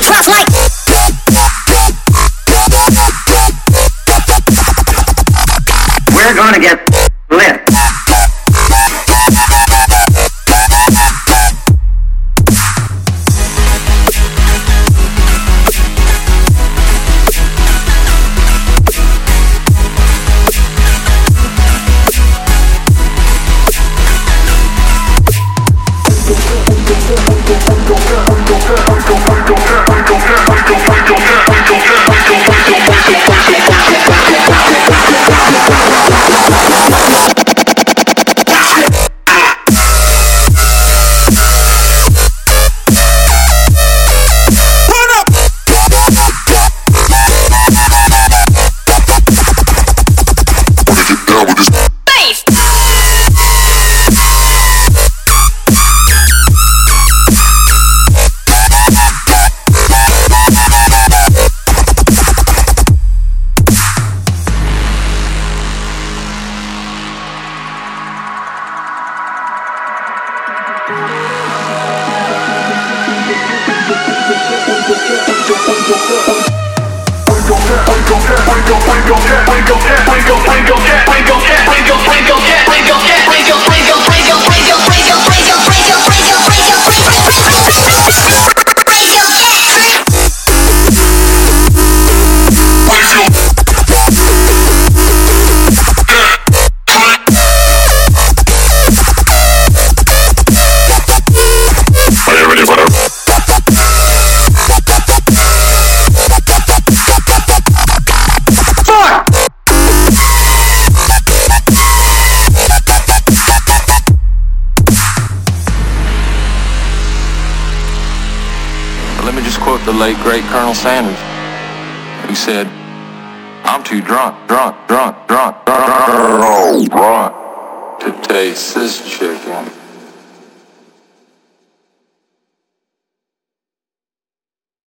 beat like. We're gonna get lit. Just quote the late great Colonel Sanders, who said, I'm too drunk, drunk, drunk, drunk, drunk, drunk, drunk to taste this chicken.